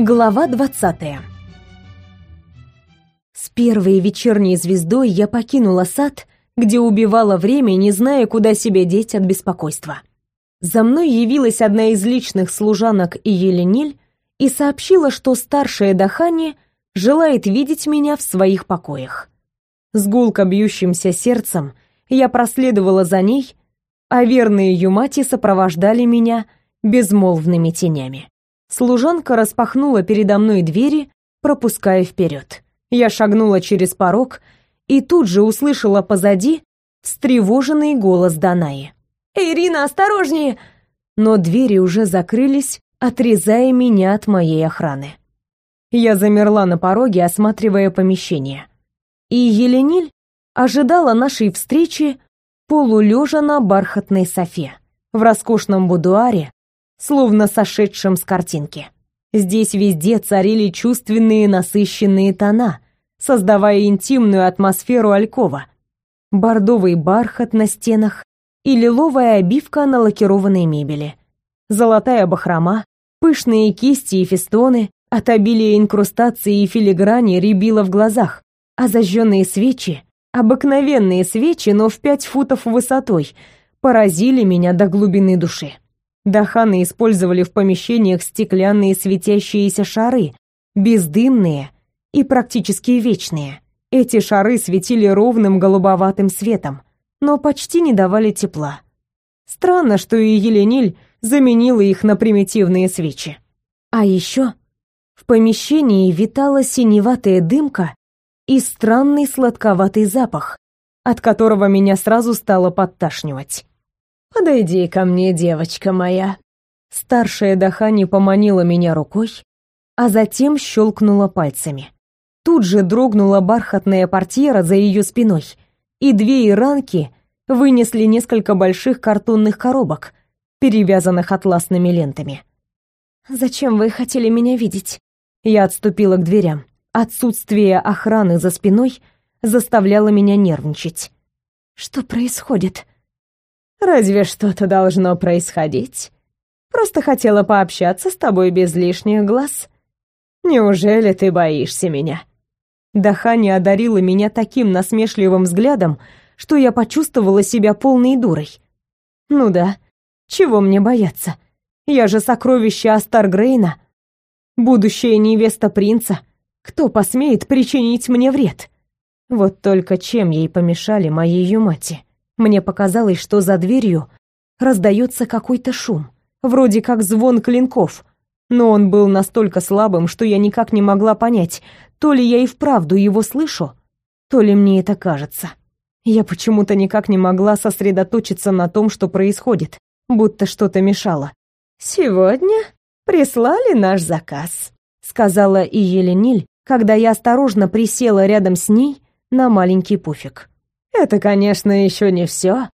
Глава 20. С первой вечерней звездой я покинула сад, где убивала время, не зная, куда себя деть от беспокойства. За мной явилась одна из личных служанок и Елениль и сообщила, что старшая Дахани желает видеть меня в своих покоях. С гулко бьющимся сердцем я проследовала за ней, а верные Юмати сопровождали меня безмолвными тенями. Служанка распахнула передо мной двери, пропуская вперед. Я шагнула через порог и тут же услышала позади встревоженный голос Данаи. «Ирина, осторожнее!» Но двери уже закрылись, отрезая меня от моей охраны. Я замерла на пороге, осматривая помещение. И Елениль ожидала нашей встречи полулежа на бархатной софе, в роскошном будуаре, словно сошедшим с картинки. Здесь везде царили чувственные насыщенные тона, создавая интимную атмосферу алькова. Бордовый бархат на стенах и лиловая обивка на лакированной мебели. Золотая бахрома, пышные кисти и фестоны, от обилия инкрустации и филиграни рябило в глазах, а зажженные свечи, обыкновенные свечи, но в пять футов высотой, поразили меня до глубины души. Даханы использовали в помещениях стеклянные светящиеся шары, бездымные и практически вечные. Эти шары светили ровным голубоватым светом, но почти не давали тепла. Странно, что и Елениль заменила их на примитивные свечи. А еще в помещении витала синеватая дымка и странный сладковатый запах, от которого меня сразу стало подташнивать. «Подойди ко мне, девочка моя». Старшая Дахани поманила меня рукой, а затем щелкнула пальцами. Тут же дрогнула бархатная портьера за ее спиной, и две иранки вынесли несколько больших картонных коробок, перевязанных атласными лентами. «Зачем вы хотели меня видеть?» Я отступила к дверям. Отсутствие охраны за спиной заставляло меня нервничать. «Что происходит?» Разве что-то должно происходить? Просто хотела пообщаться с тобой без лишних глаз. Неужели ты боишься меня?» Дахани одарила меня таким насмешливым взглядом, что я почувствовала себя полной дурой. «Ну да, чего мне бояться? Я же сокровище Астаргрейна, будущая невеста принца. Кто посмеет причинить мне вред?» Вот только чем ей помешали мои юмати? Мне показалось, что за дверью раздается какой-то шум, вроде как звон клинков, но он был настолько слабым, что я никак не могла понять, то ли я и вправду его слышу, то ли мне это кажется. Я почему-то никак не могла сосредоточиться на том, что происходит, будто что-то мешало. «Сегодня прислали наш заказ», — сказала и Елениль, когда я осторожно присела рядом с ней на маленький пуфик. Это, конечно, еще не все,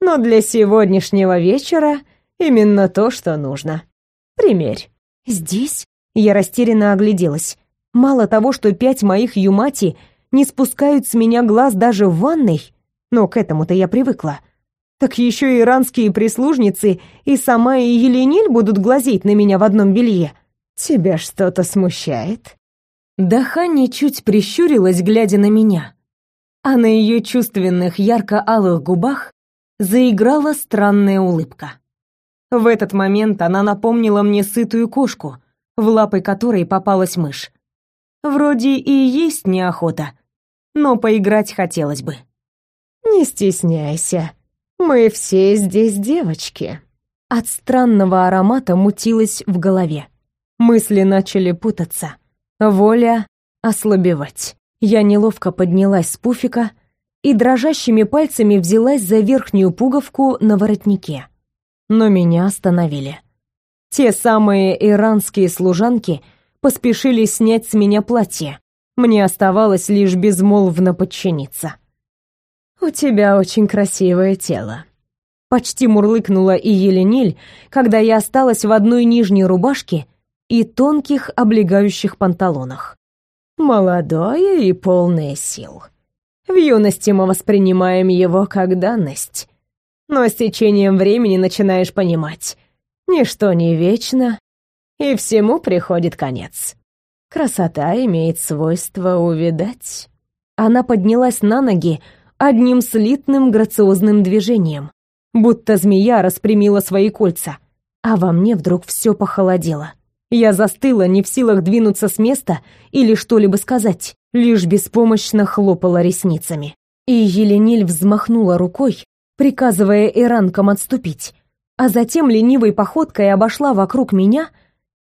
но для сегодняшнего вечера именно то, что нужно. Примерь. Здесь я растерянно огляделась. Мало того, что пять моих юмати не спускают с меня глаз даже в ванной, но к этому-то я привыкла. Так еще и иранские прислужницы и сама Елениль будут глазеть на меня в одном белье. Тебя что-то смущает? Дахани чуть прищурилась, глядя на меня а на ее чувственных ярко-алых губах заиграла странная улыбка. В этот момент она напомнила мне сытую кошку, в лапы которой попалась мышь. Вроде и есть неохота, но поиграть хотелось бы. «Не стесняйся, мы все здесь девочки». От странного аромата мутилось в голове. Мысли начали путаться, воля ослабевать. Я неловко поднялась с пуфика и дрожащими пальцами взялась за верхнюю пуговку на воротнике. Но меня остановили. Те самые иранские служанки поспешили снять с меня платье. Мне оставалось лишь безмолвно подчиниться. «У тебя очень красивое тело», — почти мурлыкнула и Елениль, когда я осталась в одной нижней рубашке и тонких облегающих панталонах молодое и полное сил. В юности мы воспринимаем его как данность, но с течением времени начинаешь понимать, ничто не вечно, и всему приходит конец. Красота имеет свойство увядать. Она поднялась на ноги одним слитным грациозным движением, будто змея распрямила свои кольца, а во мне вдруг все похолодело. Я застыла, не в силах двинуться с места или что-либо сказать, лишь беспомощно хлопала ресницами. И Елениль взмахнула рукой, приказывая иранкам отступить, а затем ленивой походкой обошла вокруг меня,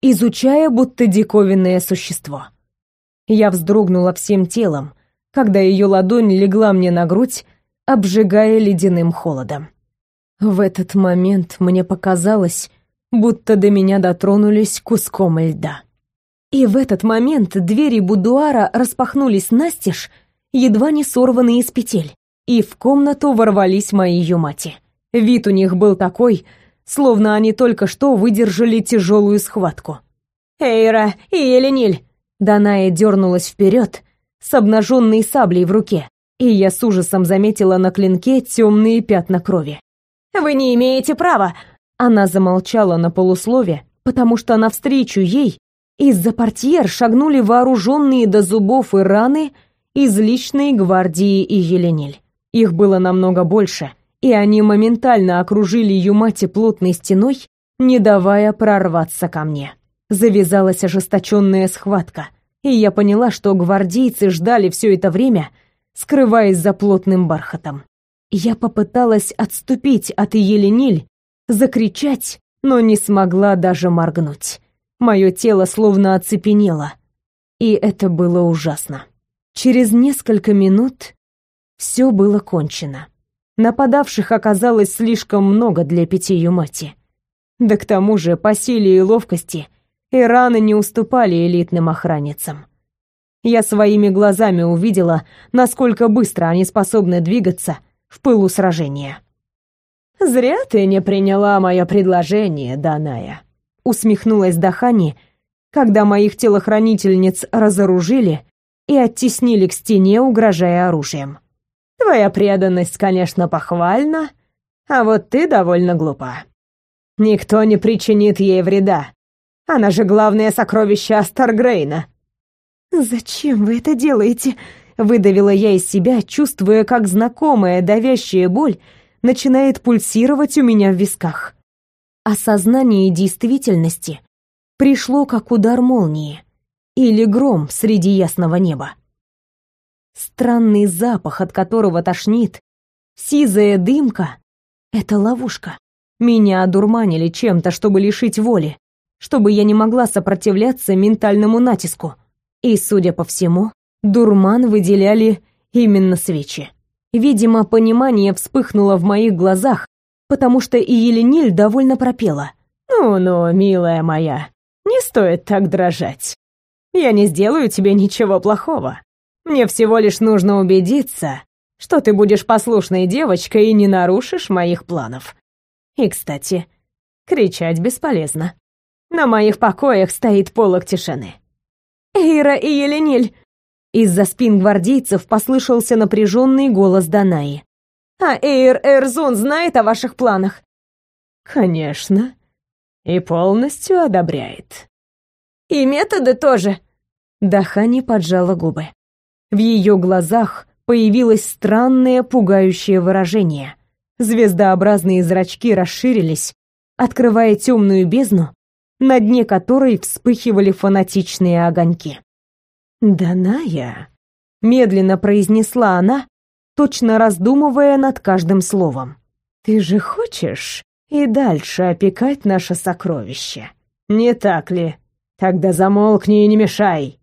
изучая будто диковинное существо. Я вздрогнула всем телом, когда ее ладонь легла мне на грудь, обжигая ледяным холодом. В этот момент мне показалось, будто до меня дотронулись куском льда. И в этот момент двери будуара распахнулись настежь, едва не сорванные из петель, и в комнату ворвались мои юмати. Вид у них был такой, словно они только что выдержали тяжелую схватку. «Эйра и Элениль!» Даная дернулась вперед с обнаженной саблей в руке, и я с ужасом заметила на клинке темные пятна крови. «Вы не имеете права!» Она замолчала на полуслове, потому что навстречу ей из-за портьер шагнули вооруженные до зубов и раны из личной гвардии и Еленель. Их было намного больше, и они моментально окружили Юмати плотной стеной, не давая прорваться ко мне. Завязалась ожесточенная схватка, и я поняла, что гвардейцы ждали все это время, скрываясь за плотным бархатом. Я попыталась отступить от Елениль, закричать, но не смогла даже моргнуть. Мое тело словно оцепенело, и это было ужасно. Через несколько минут все было кончено. Нападавших оказалось слишком много для пяти Юмати. Да к тому же по силе и ловкости ираны не уступали элитным охранницам. Я своими глазами увидела, насколько быстро они способны двигаться в пылу сражения. «Зря ты не приняла мое предложение, Даная», — усмехнулась Дахани, когда моих телохранительниц разоружили и оттеснили к стене, угрожая оружием. Твоя преданность, конечно, похвальна, а вот ты довольно глупа. Никто не причинит ей вреда. Она же главное сокровище Астаргрейна. Зачем вы это делаете? выдавила я из себя, чувствуя, как знакомая давящая боль начинает пульсировать у меня в висках. Осознание действительности пришло как удар молнии или гром среди ясного неба. Странный запах, от которого тошнит, сизая дымка — это ловушка. Меня одурманили чем-то, чтобы лишить воли, чтобы я не могла сопротивляться ментальному натиску. И, судя по всему, дурман выделяли именно свечи. Видимо, понимание вспыхнуло в моих глазах, потому что и Елениль довольно пропела. «Ну-ну, милая моя, не стоит так дрожать. Я не сделаю тебе ничего плохого. Мне всего лишь нужно убедиться, что ты будешь послушной девочкой и не нарушишь моих планов. И, кстати, кричать бесполезно. На моих покоях стоит полог тишины. Эйра и Елениль. Из-за спин гвардейцев послышался напряженный голос Данаи. А Эйр Эрзун знает о ваших планах? Конечно. И полностью одобряет. И методы тоже. Дахани поджала губы. В ее глазах появилось странное пугающее выражение. Звездообразные зрачки расширились, открывая темную бездну, на дне которой вспыхивали фанатичные огоньки. «Даная», — медленно произнесла она, точно раздумывая над каждым словом. «Ты же хочешь и дальше опекать наше сокровище, не так ли?» Тогда замолкни и не мешай.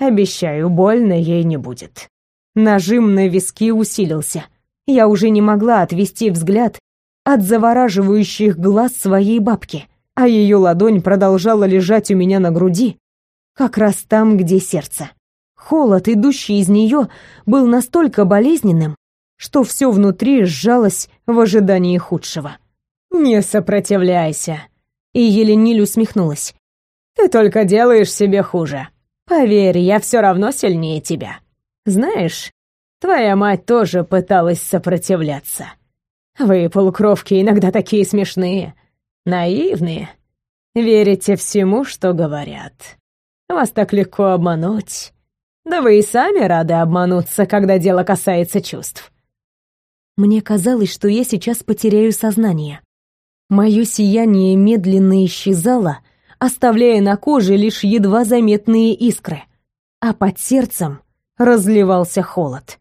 Обещаю, больно ей не будет. Нажим на виски усилился. Я уже не могла отвести взгляд от завораживающих глаз своей бабки, а ее ладонь продолжала лежать у меня на груди, как раз там, где сердце. Холод, идущий из нее, был настолько болезненным, что все внутри сжалось в ожидании худшего. «Не сопротивляйся!» И Елениль усмехнулась. Ты только делаешь себе хуже. Поверь, я все равно сильнее тебя. Знаешь, твоя мать тоже пыталась сопротивляться. Вы, полукровки, иногда такие смешные, наивные. Верите всему, что говорят. Вас так легко обмануть. Да вы и сами рады обмануться, когда дело касается чувств. Мне казалось, что я сейчас потеряю сознание. Мое сияние медленно исчезало, оставляя на коже лишь едва заметные искры, а под сердцем разливался холод.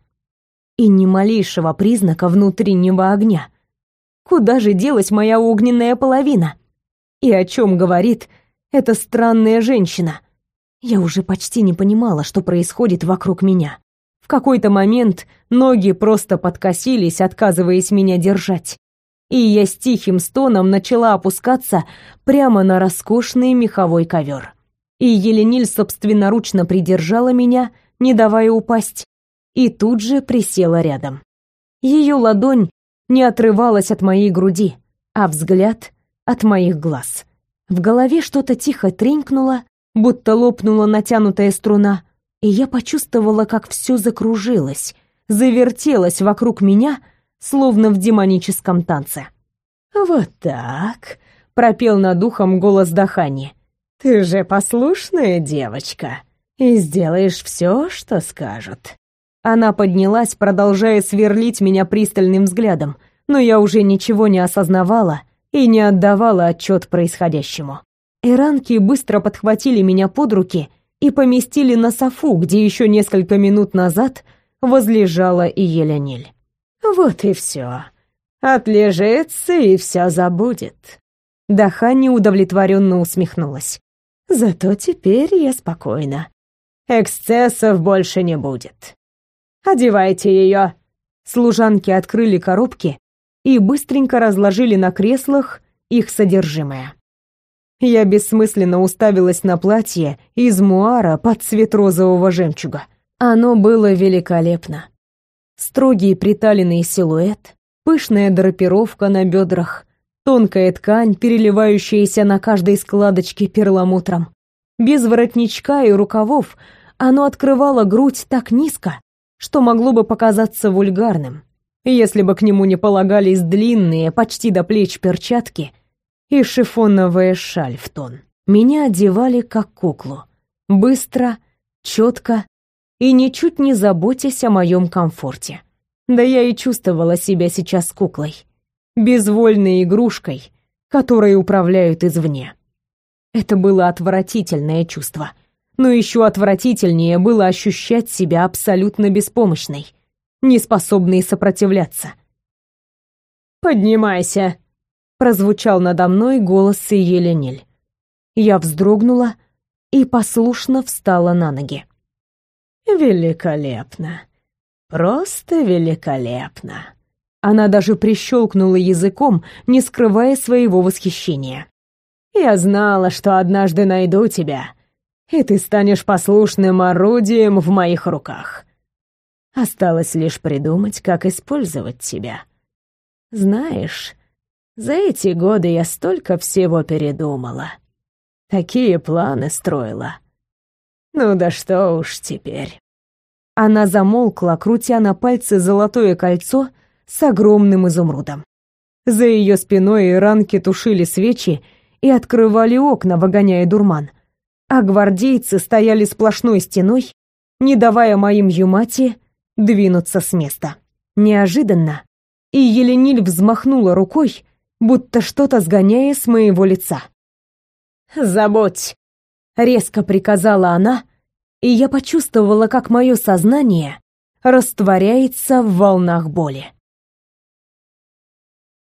И ни малейшего признака внутреннего огня. Куда же делась моя огненная половина? И о чем говорит эта странная женщина? Я уже почти не понимала, что происходит вокруг меня. В какой-то момент ноги просто подкосились, отказываясь меня держать. И я с тихим стоном начала опускаться прямо на роскошный меховой ковер. И Елениль собственноручно придержала меня, не давая упасть, и тут же присела рядом. Ее ладонь не отрывалась от моей груди, а взгляд от моих глаз. В голове что-то тихо тренькнуло, будто лопнула натянутая струна, и я почувствовала, как все закружилось, завертелось вокруг меня, словно в демоническом танце. «Вот так», — пропел над ухом голос Дахани. «Ты же послушная девочка и сделаешь все, что скажут». Она поднялась, продолжая сверлить меня пристальным взглядом, но я уже ничего не осознавала и не отдавала отчет происходящему. Иранки быстро подхватили меня под руки и поместили на софу, где еще несколько минут назад возлежала и Елениль. «Вот и все. Отлежится и все забудет». Дахани удовлетворенно усмехнулась. «Зато теперь я спокойна. Эксцессов больше не будет. Одевайте ее». Служанки открыли коробки и быстренько разложили на креслах их содержимое. Я бессмысленно уставилась на платье из муара под цвет розового жемчуга. Оно было великолепно. Строгий приталенный силуэт, пышная драпировка на бедрах, тонкая ткань, переливающаяся на каждой складочке перламутром. Без воротничка и рукавов оно открывало грудь так низко, что могло бы показаться вульгарным если бы к нему не полагались длинные, почти до плеч перчатки и шифоновая шаль в тон. Меня одевали как куклу, быстро, четко и ничуть не заботясь о моем комфорте. Да я и чувствовала себя сейчас куклой, безвольной игрушкой, которой управляют извне. Это было отвратительное чувство, но еще отвратительнее было ощущать себя абсолютно беспомощной — не способные сопротивляться. «Поднимайся!» — прозвучал надо мной голос Еленель. Я вздрогнула и послушно встала на ноги. «Великолепно! Просто великолепно!» Она даже прищелкнула языком, не скрывая своего восхищения. «Я знала, что однажды найду тебя, и ты станешь послушным орудием в моих руках. Осталось лишь придумать, как использовать тебя. Знаешь, за эти годы я столько всего передумала. Такие планы строила. Ну да что уж теперь. Она замолкла, крутя на пальце золотое кольцо с огромным изумрудом. За ее спиной ранки тушили свечи и открывали окна, выгоняя дурман. А гвардейцы стояли сплошной стеной, не давая моим юмати двинуться с места. Неожиданно и Елениль взмахнула рукой, будто что-то сгоняя с моего лица. «Забудь!» — резко приказала она, и я почувствовала, как мое сознание растворяется в волнах боли.